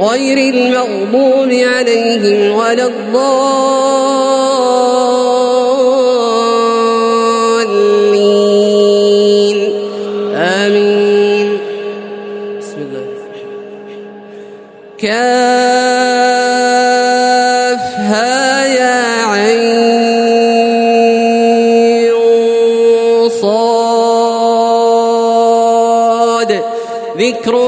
غير المغضوب عليهم ولا الضالين. آمين. بسم الله. كافها يا عين صاد. ذكر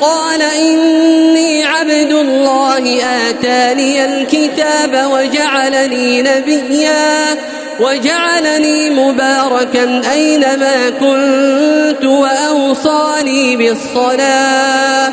قال إني عبد الله آتاني الكتاب وجعلني نبيا وجعلني مباركا أينما كنت وأوصاني بالصلاة.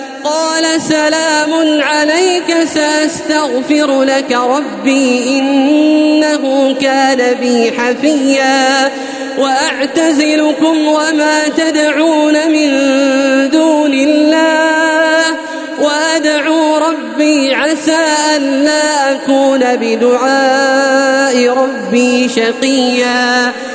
قال سلام عليك سأستغفر لك ربي إنه كان بي حفيا وأعتزلكم وما تدعون من دون الله وأدعو ربي عسى ألا أكون بدعاء ربي شقيا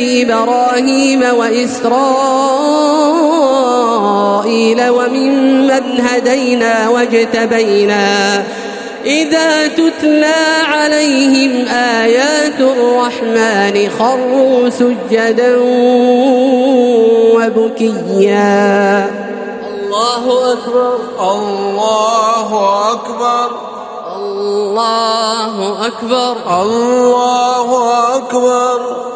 إبراهيم وإسرائيل وممن هدينا واجتبينا. إذا تتلى عليهم آيات الرحمن خروا سجدا وبكيا. الله أكبر. الله أكبر. الله أكبر. الله أكبر.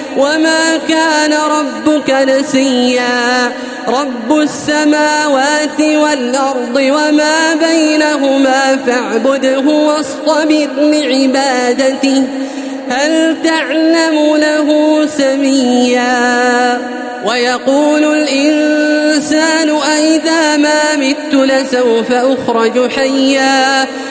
وما كان ربك نسيا رب السماوات والأرض وما بينهما فاعبده واصطبر لعبادته هل تعلم له سميا ويقول الإنسان أئذا ما مت لسوف أخرج حيا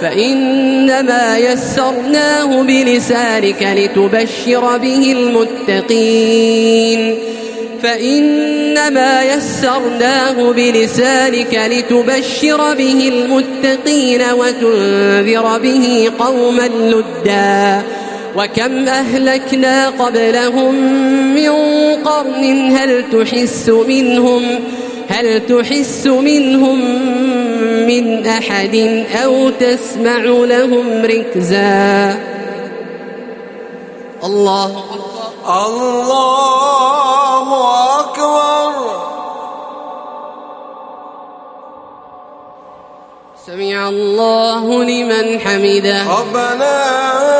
فإنما يسرناه بلسانك لتبشر به المتقين. فإنما يسرناه بلسانك لتبشر به المتقين وتنذر به قوما لدا. وكم أهلكنا قبلهم من قرن هل تحس منهم هل تحس منهم من أحد أو تسمع لهم ركزا. الله الله أكبر. سمع الله لمن حمده. ربنا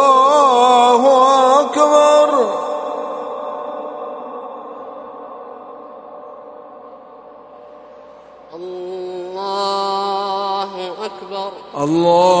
الله